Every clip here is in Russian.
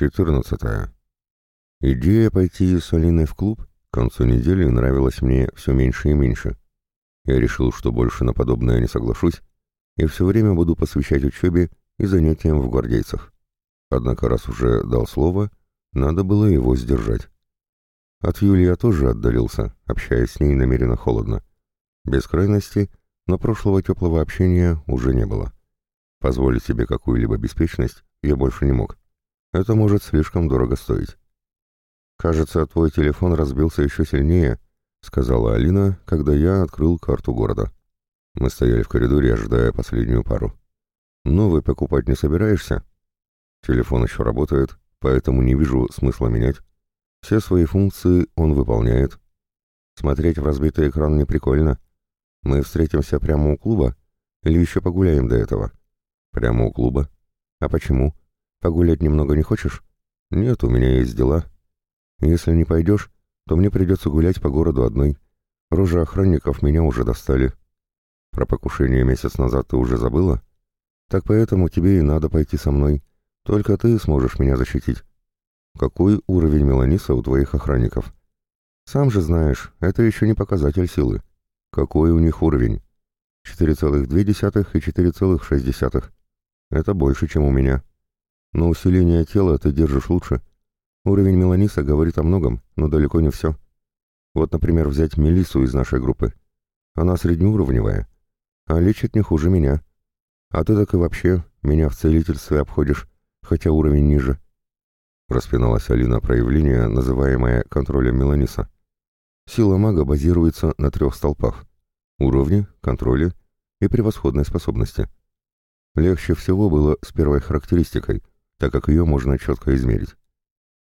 14. Идея пойти с Алиной в клуб к концу недели нравилась мне все меньше и меньше. Я решил, что больше на подобное не соглашусь, и все время буду посвящать учебе и занятиям в гвардейцах. Однако, раз уже дал слово, надо было его сдержать. От Юли я тоже отдалился, общаясь с ней намеренно холодно. Без крайности, но прошлого теплого общения уже не было. Позволить себе какую-либо беспечность я больше не мог. Это может слишком дорого стоить. «Кажется, твой телефон разбился еще сильнее», — сказала Алина, когда я открыл карту города. Мы стояли в коридоре, ожидая последнюю пару. «Новый покупать не собираешься?» «Телефон еще работает, поэтому не вижу смысла менять. Все свои функции он выполняет. Смотреть в разбитый экран не прикольно. Мы встретимся прямо у клуба или еще погуляем до этого?» «Прямо у клуба. А почему?» Погулять немного не хочешь? Нет, у меня есть дела. Если не пойдешь, то мне придется гулять по городу одной. Рожи охранников меня уже достали. Про покушение месяц назад ты уже забыла? Так поэтому тебе и надо пойти со мной. Только ты сможешь меня защитить. Какой уровень меланиса у твоих охранников? Сам же знаешь, это еще не показатель силы. Какой у них уровень? 4,2 и 4,6. Это больше, чем у меня. Но усиление тела ты держишь лучше. Уровень Меланиса говорит о многом, но далеко не все. Вот, например, взять Мелису из нашей группы. Она среднеуровневая, а лечит не хуже меня. А ты так и вообще меня в целительстве обходишь, хотя уровень ниже. Распиналась Алина проявление, называемое контролем Меланиса. Сила мага базируется на трех столпах. Уровне, контроле и превосходной способности. Легче всего было с первой характеристикой, так как ее можно четко измерить.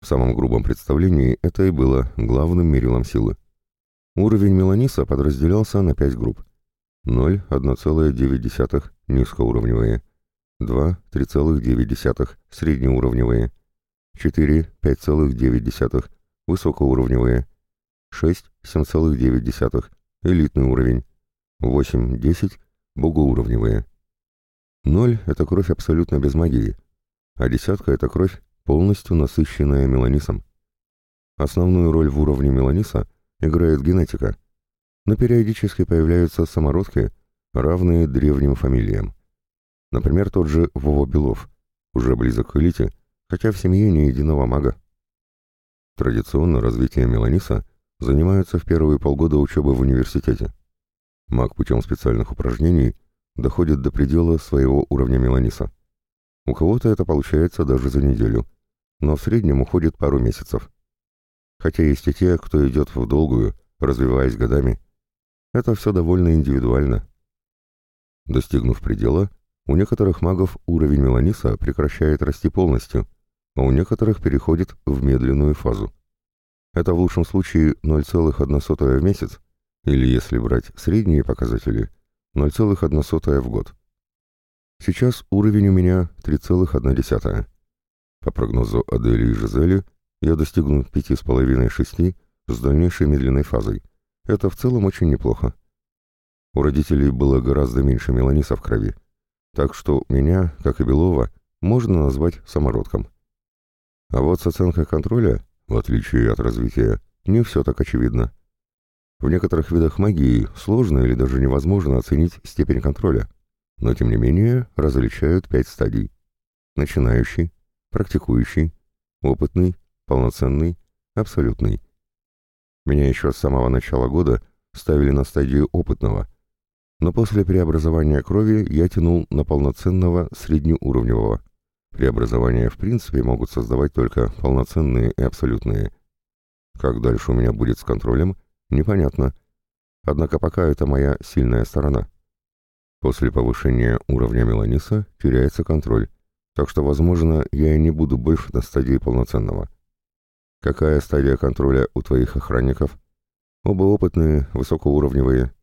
В самом грубом представлении это и было главным мерилом силы. Уровень Меланиса подразделялся на 5 групп. 0, 1,9 низкоуровневые, 2, 3,9 среднеуровневые, 4, 5,9 высокоуровневые, 6, 7,9 элитный уровень, 8, 10 богоуровневые. 0 — это кровь абсолютно без магии, а десятка — это кровь, полностью насыщенная меланисом. Основную роль в уровне меланиса играет генетика, но периодически появляются самородки, равные древним фамилиям. Например, тот же Вова Белов, уже близок к элите, хотя в семье не единого мага. Традиционно развитие меланиса занимаются в первые полгода учебы в университете. Маг путем специальных упражнений доходит до предела своего уровня меланиса. У кого-то это получается даже за неделю, но в среднем уходит пару месяцев. Хотя есть и те, кто идет в долгую, развиваясь годами. Это все довольно индивидуально. Достигнув предела, у некоторых магов уровень меланиса прекращает расти полностью, а у некоторых переходит в медленную фазу. Это в лучшем случае 0,1 в месяц, или, если брать средние показатели, 0,1 в год. Сейчас уровень у меня 3,1. По прогнозу Адели и Жизели, я достигну 5,5-6 с дальнейшей медленной фазой. Это в целом очень неплохо. У родителей было гораздо меньше меланиса в крови, так что меня, как и Белова, можно назвать самородком. А вот с оценкой контроля, в отличие от развития, не все так очевидно. В некоторых видах магии сложно или даже невозможно оценить степень контроля но тем не менее различают пять стадий. Начинающий, практикующий, опытный, полноценный, абсолютный. Меня еще с самого начала года ставили на стадию опытного, но после преобразования крови я тянул на полноценного среднеуровневого. Преобразования в принципе могут создавать только полноценные и абсолютные. Как дальше у меня будет с контролем, непонятно. Однако пока это моя сильная сторона. После повышения уровня меланиса теряется контроль, так что, возможно, я и не буду больше на стадии полноценного. Какая стадия контроля у твоих охранников? Оба опытные, высокоуровневые.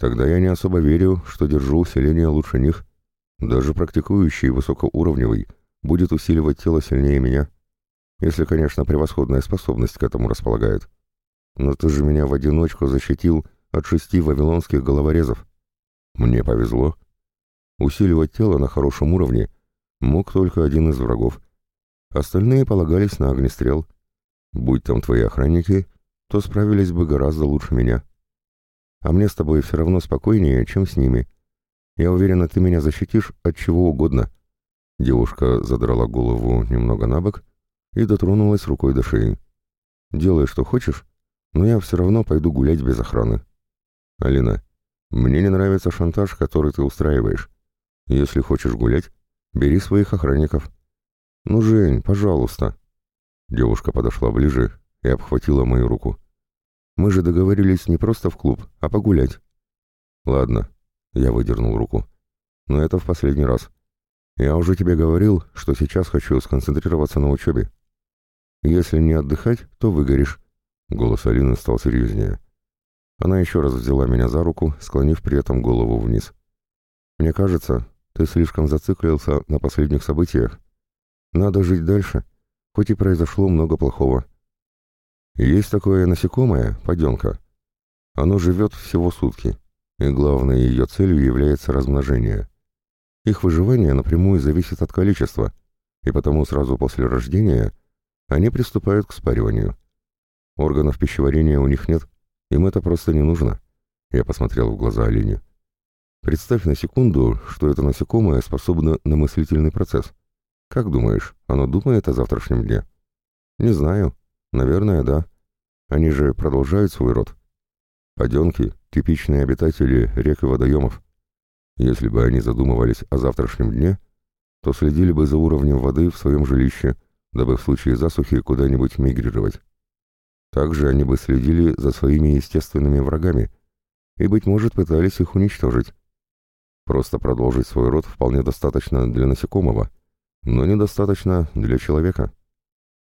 Тогда я не особо верю, что держу усиление лучше них. Даже практикующий высокоуровневый будет усиливать тело сильнее меня. Если, конечно, превосходная способность к этому располагает. Но ты же меня в одиночку защитил от шести вавилонских головорезов. Мне повезло. Усиливать тело на хорошем уровне мог только один из врагов. Остальные полагались на огнестрел. Будь там твои охранники, то справились бы гораздо лучше меня. А мне с тобой все равно спокойнее, чем с ними. Я уверена, ты меня защитишь от чего угодно». Девушка задрала голову немного на бок и дотронулась рукой до шеи. «Делай, что хочешь, но я все равно пойду гулять без охраны». «Алина, мне не нравится шантаж, который ты устраиваешь. Если хочешь гулять, бери своих охранников». «Ну, Жень, пожалуйста». Девушка подошла ближе и обхватила мою руку. «Мы же договорились не просто в клуб, а погулять». «Ладно», — я выдернул руку. «Но это в последний раз. Я уже тебе говорил, что сейчас хочу сконцентрироваться на учебе. Если не отдыхать, то выгоришь». Голос Алины стал серьезнее. Она еще раз взяла меня за руку, склонив при этом голову вниз. «Мне кажется, ты слишком зациклился на последних событиях. Надо жить дальше, хоть и произошло много плохого. Есть такое насекомое, поденка. Оно живет всего сутки, и главной ее целью является размножение. Их выживание напрямую зависит от количества, и потому сразу после рождения они приступают к спариванию. Органов пищеварения у них нет, им это просто не нужно. Я посмотрел в глаза Алине. Представь на секунду, что это насекомое способно на мыслительный процесс. Как думаешь, оно думает о завтрашнем дне? Не знаю. Наверное, да. Они же продолжают свой род. Поденки — типичные обитатели рек и водоемов. Если бы они задумывались о завтрашнем дне, то следили бы за уровнем воды в своем жилище, дабы в случае засухи куда-нибудь мигрировать. Также они бы следили за своими естественными врагами и, быть может, пытались их уничтожить. Просто продолжить свой род вполне достаточно для насекомого, но недостаточно для человека.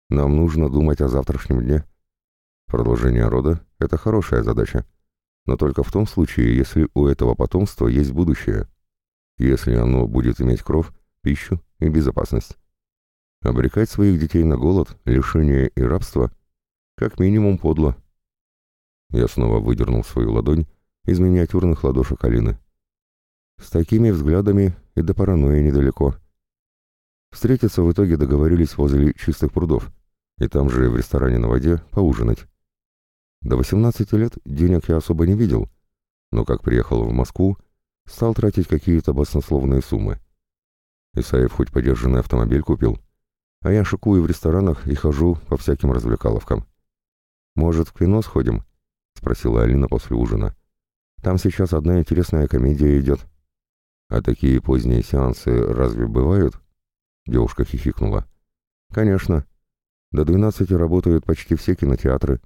Нам нужно думать о завтрашнем дне. Продолжение рода — это хорошая задача, но только в том случае, если у этого потомства есть будущее, если оно будет иметь кровь, пищу и безопасность. Обрекать своих детей на голод, лишение и рабство — как минимум подло. Я снова выдернул свою ладонь из миниатюрных ладошек Алины. С такими взглядами и до паранойи недалеко. Встретиться в итоге договорились возле чистых прудов, и там же в ресторане на воде поужинать. До 18 лет денег я особо не видел, но как приехал в Москву, стал тратить какие-то баснословные суммы. Исаев хоть подержанный автомобиль купил, а я шикую в ресторанах и хожу по всяким развлекаловкам. «Может, в кино сходим?» — спросила Алина после ужина. «Там сейчас одна интересная комедия идет». «А такие поздние сеансы разве бывают?» Девушка хихикнула. «Конечно. До двенадцати работают почти все кинотеатры,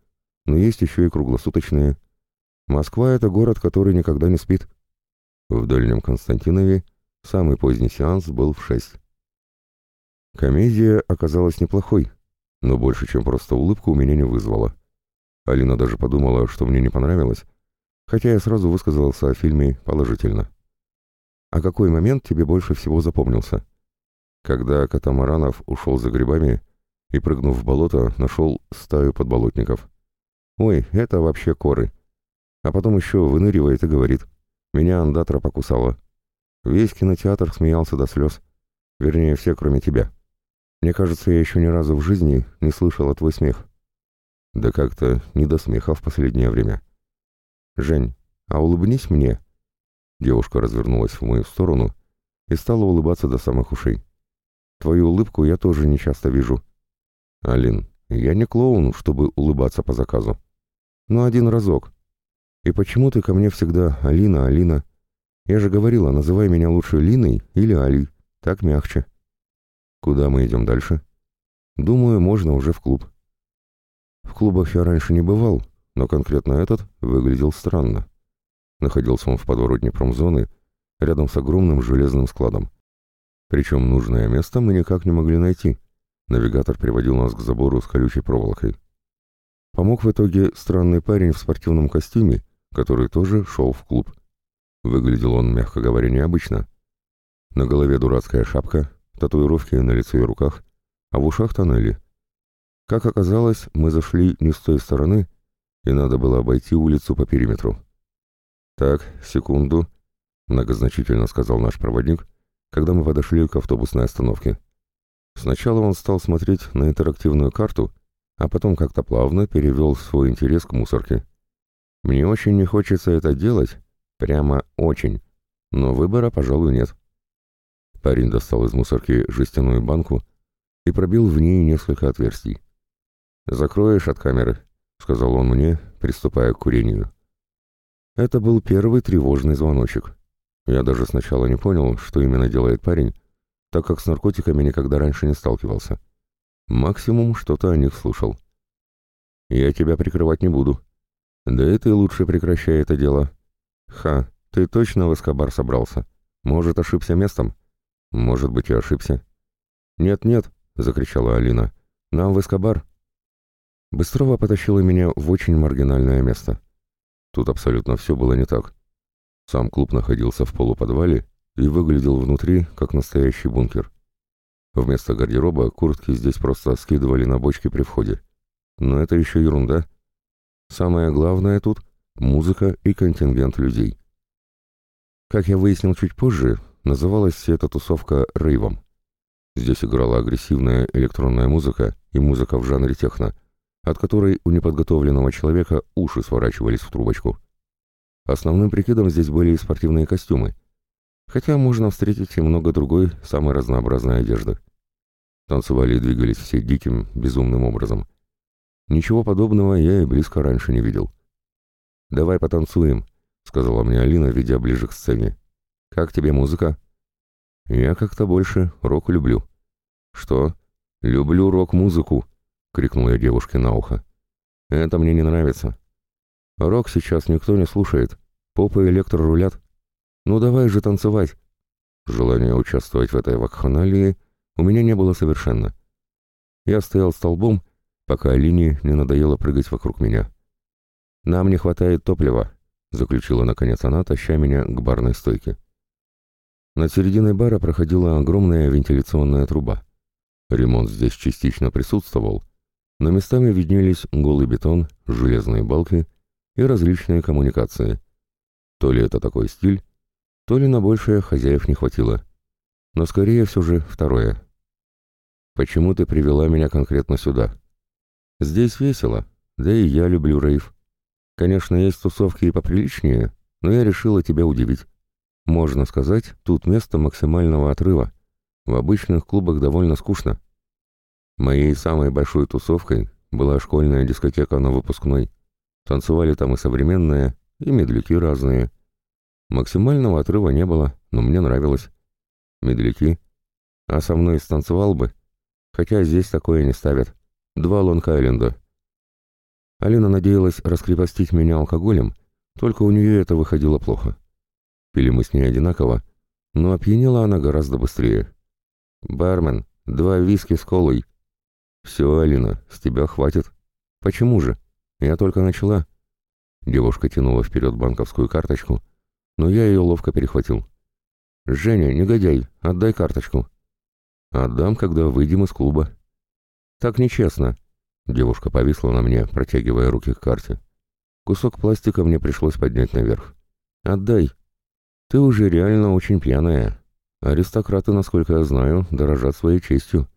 но есть еще и круглосуточные. Москва — это город, который никогда не спит». В Дальнем Константинове самый поздний сеанс был в шесть. Комедия оказалась неплохой, но больше, чем просто улыбку, у меня не вызвала. Алина даже подумала, что мне не понравилось, хотя я сразу высказался о фильме положительно. «А какой момент тебе больше всего запомнился?» Когда Катамаранов ушел за грибами и, прыгнув в болото, нашел стаю подболотников. «Ой, это вообще коры!» А потом еще выныривает и говорит, «Меня андатра покусала». Весь кинотеатр смеялся до слез. Вернее, все, кроме тебя. Мне кажется, я еще ни разу в жизни не слышала твой смех. Да как-то не до смеха в последнее время. «Жень, а улыбнись мне!» Девушка развернулась в мою сторону и стала улыбаться до самых ушей. «Твою улыбку я тоже не часто вижу». «Алин, я не клоун, чтобы улыбаться по заказу. Но один разок. И почему ты ко мне всегда Алина, Алина? Я же говорила, называй меня лучше Линой или Али, так мягче». «Куда мы идем дальше?» «Думаю, можно уже в клуб». В клубах я раньше не бывал, но конкретно этот выглядел странно. Находился он в подворотне промзоны, рядом с огромным железным складом. Причем нужное место мы никак не могли найти. Навигатор приводил нас к забору с колючей проволокой. Помог в итоге странный парень в спортивном костюме, который тоже шел в клуб. Выглядел он, мягко говоря, необычно. На голове дурацкая шапка, татуировки на лице и руках, а в ушах тоннели. Как оказалось, мы зашли не с той стороны, и надо было обойти улицу по периметру. «Так, секунду», — многозначительно сказал наш проводник, когда мы подошли к автобусной остановке. Сначала он стал смотреть на интерактивную карту, а потом как-то плавно перевел свой интерес к мусорке. Мне очень не хочется это делать, прямо очень, но выбора, пожалуй, нет. Парень достал из мусорки жестяную банку и пробил в ней несколько отверстий. «Закроешь от камеры», — сказал он мне, приступая к курению. Это был первый тревожный звоночек. Я даже сначала не понял, что именно делает парень, так как с наркотиками никогда раньше не сталкивался. Максимум что-то о них слушал. «Я тебя прикрывать не буду». «Да и ты лучше прекращай это дело». «Ха, ты точно в Эскобар собрался? Может, ошибся местом?» «Может быть, и ошибся». «Нет-нет», — закричала Алина, — «нам в Эскобар». Быстрова потащила меня в очень маргинальное место. Тут абсолютно все было не так. Сам клуб находился в полуподвале и выглядел внутри, как настоящий бункер. Вместо гардероба куртки здесь просто скидывали на бочки при входе. Но это еще ерунда. Самое главное тут — музыка и контингент людей. Как я выяснил чуть позже, называлась эта тусовка рейвом. Здесь играла агрессивная электронная музыка и музыка в жанре техно, от которой у неподготовленного человека уши сворачивались в трубочку. Основным прикидом здесь были и спортивные костюмы, хотя можно встретить и много другой, самой разнообразной одежды. Танцевали и двигались все диким, безумным образом. Ничего подобного я и близко раньше не видел. «Давай потанцуем», — сказала мне Алина, ведя ближе к сцене. «Как тебе музыка?» «Я как-то больше рок люблю». «Что?» «Люблю рок-музыку», — крикнул я девушке на ухо. «Это мне не нравится. Рок сейчас никто не слушает. Поп и электро рулят. Ну давай же танцевать. Желания участвовать в этой вакханалии у меня не было совершенно. Я стоял столбом, пока Алине не надоело прыгать вокруг меня. «Нам не хватает топлива», — заключила наконец она, таща меня к барной стойке. Над серединой бара проходила огромная вентиляционная труба. Ремонт здесь частично присутствовал, но местами виднелись голый бетон, железные балки и различные коммуникации. То ли это такой стиль, то ли на большее хозяев не хватило. Но скорее все же второе. «Почему ты привела меня конкретно сюда?» «Здесь весело, да и я люблю рейв. Конечно, есть тусовки и поприличнее, но я решила тебя удивить. Можно сказать, тут место максимального отрыва. В обычных клубах довольно скучно. Моей самой большой тусовкой была школьная дискотека на выпускной. Танцевали там и современные, и медляки разные. Максимального отрыва не было, но мне нравилось. Медляки. А со мной станцевал бы. Хотя здесь такое не ставят. Два Лонг-Айленда. Алина надеялась раскрепостить меня алкоголем, только у нее это выходило плохо. Пили мы с ней одинаково, но опьянела она гораздо быстрее. «Бармен, два виски с колой». «Все, Алина, с тебя хватит». «Почему же?» Я только начала. Девушка тянула вперед банковскую карточку, но я ее ловко перехватил. «Женя, негодяй, отдай карточку». «Отдам, когда выйдем из клуба». «Так нечестно». Девушка повисла на мне, протягивая руки к карте. Кусок пластика мне пришлось поднять наверх. «Отдай. Ты уже реально очень пьяная. Аристократы, насколько я знаю, дорожат своей честью».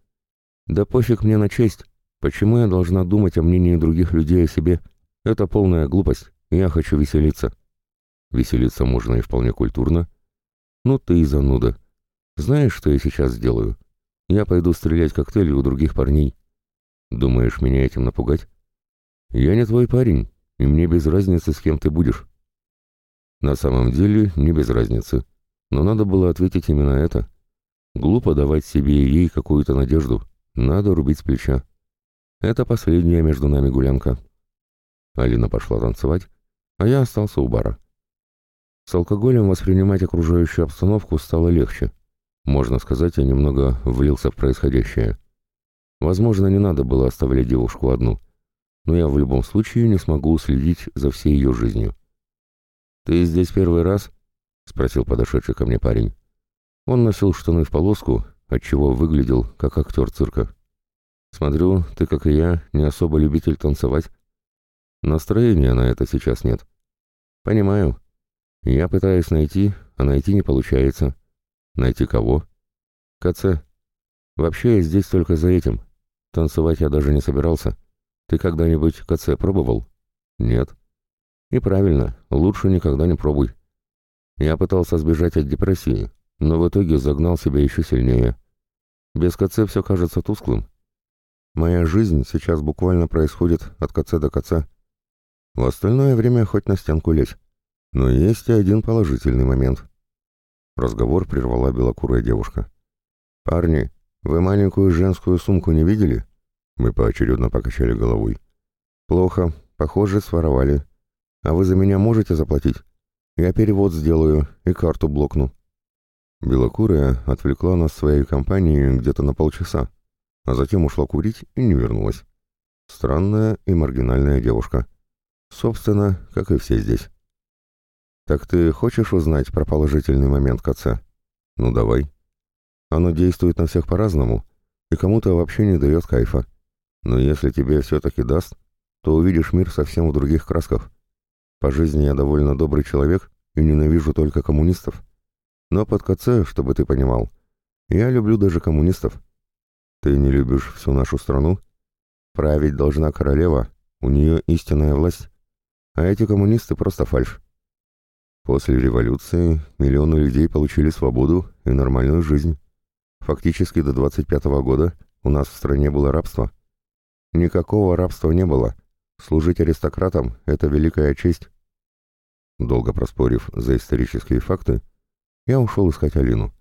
«Да пофиг мне на честь. Почему я должна думать о мнении других людей о себе? Это полная глупость. Я хочу веселиться. Веселиться можно и вполне культурно. Ну ты и зануда. Знаешь, что я сейчас сделаю? Я пойду стрелять коктейли у других парней. Думаешь, меня этим напугать? Я не твой парень, и мне без разницы, с кем ты будешь. На самом деле, не без разницы. Но надо было ответить именно это. Глупо давать себе и ей какую-то надежду. Надо рубить с плеча. Это последняя между нами гулянка. Алина пошла танцевать, а я остался у бара. С алкоголем воспринимать окружающую обстановку стало легче. Можно сказать, я немного влился в происходящее. Возможно, не надо было оставлять девушку одну, но я в любом случае не смогу уследить за всей ее жизнью. «Ты здесь первый раз?» — спросил подошедший ко мне парень. Он носил штаны в полоску, отчего выглядел как актер цирка. Смотрю, ты, как и я, не особо любитель танцевать. Настроения на это сейчас нет. Понимаю. Я пытаюсь найти, а найти не получается. Найти кого? КЦ. Вообще я здесь только за этим. Танцевать я даже не собирался. Ты когда-нибудь КЦ пробовал? Нет. И правильно, лучше никогда не пробуй. Я пытался сбежать от депрессии, но в итоге загнал себя еще сильнее. Без КЦ все кажется тусклым. Моя жизнь сейчас буквально происходит от КЦ до КЦ. В остальное время хоть на стенку лезь. Но есть и один положительный момент. Разговор прервала белокурая девушка. «Парни, вы маленькую женскую сумку не видели?» Мы поочередно покачали головой. «Плохо. Похоже, своровали. А вы за меня можете заплатить? Я перевод сделаю и карту блокну». Белокурая отвлекла нас своей компанией где-то на полчаса, а затем ушла курить и не вернулась. Странная и маргинальная девушка. Собственно, как и все здесь. «Так ты хочешь узнать про положительный момент КЦ?» «Ну, давай». Оно действует на всех по-разному, и кому-то вообще не дает кайфа. Но если тебе все-таки даст, то увидишь мир совсем в других красках. По жизни я довольно добрый человек и ненавижу только коммунистов. Но под КЦ, чтобы ты понимал, я люблю даже коммунистов. Ты не любишь всю нашу страну? Править должна королева, у нее истинная власть. А эти коммунисты просто фальшь. После революции миллионы людей получили свободу и нормальную жизнь. Фактически до 25 -го года у нас в стране было рабство. Никакого рабства не было. Служить аристократам — это великая честь. Долго проспорив за исторические факты, я ушел искать Алину.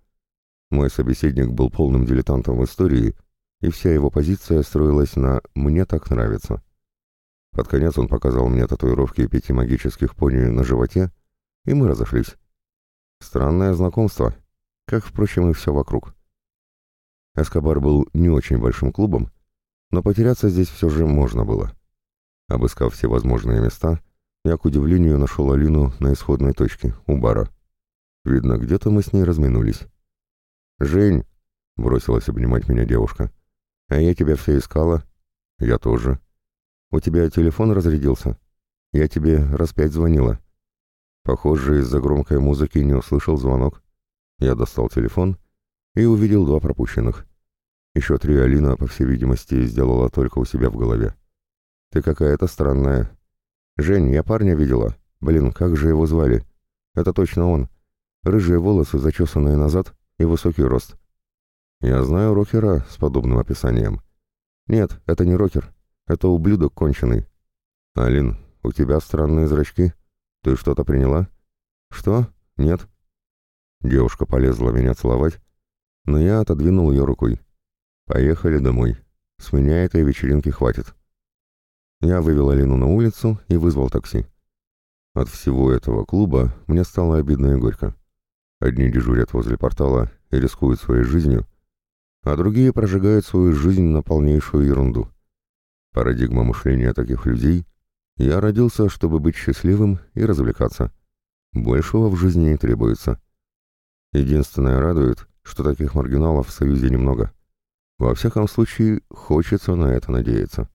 Мой собеседник был полным дилетантом в истории, и вся его позиция строилась на «мне так нравится». Под конец он показал мне татуировки пяти магических пони на животе, и мы разошлись. Странное знакомство, как, впрочем, и все вокруг. Эскобар был не очень большим клубом, но потеряться здесь все же можно было. Обыскав все возможные места, я, к удивлению, нашел Алину на исходной точке, у бара. Видно, где-то мы с ней разминулись. «Жень!» — бросилась обнимать меня девушка. «А я тебя все искала». «Я тоже». «У тебя телефон разрядился?» «Я тебе раз пять звонила». Похоже, из-за громкой музыки не услышал звонок. Я достал телефон и увидел два пропущенных. Еще три Алина, по всей видимости, сделала только у себя в голове. «Ты какая-то странная». «Жень, я парня видела. Блин, как же его звали?» «Это точно он. Рыжие волосы, зачесанные назад, и высокий рост». «Я знаю рокера с подобным описанием». «Нет, это не рокер. Это ублюдок конченый». «Алин, у тебя странные зрачки. Ты что-то приняла?» «Что? Нет». Девушка полезла меня целовать, но я отодвинул ее рукой. «Поехали домой. С меня этой вечеринки хватит». Я вывел Алину на улицу и вызвал такси. От всего этого клуба мне стало обидно и горько. Одни дежурят возле портала и рискуют своей жизнью, а другие прожигают свою жизнь на полнейшую ерунду. Парадигма мышления таких людей «я родился, чтобы быть счастливым и развлекаться». Большего в жизни не требуется. Единственное радует, что таких маргиналов в Союзе немного. Во всяком случае, хочется на это надеяться.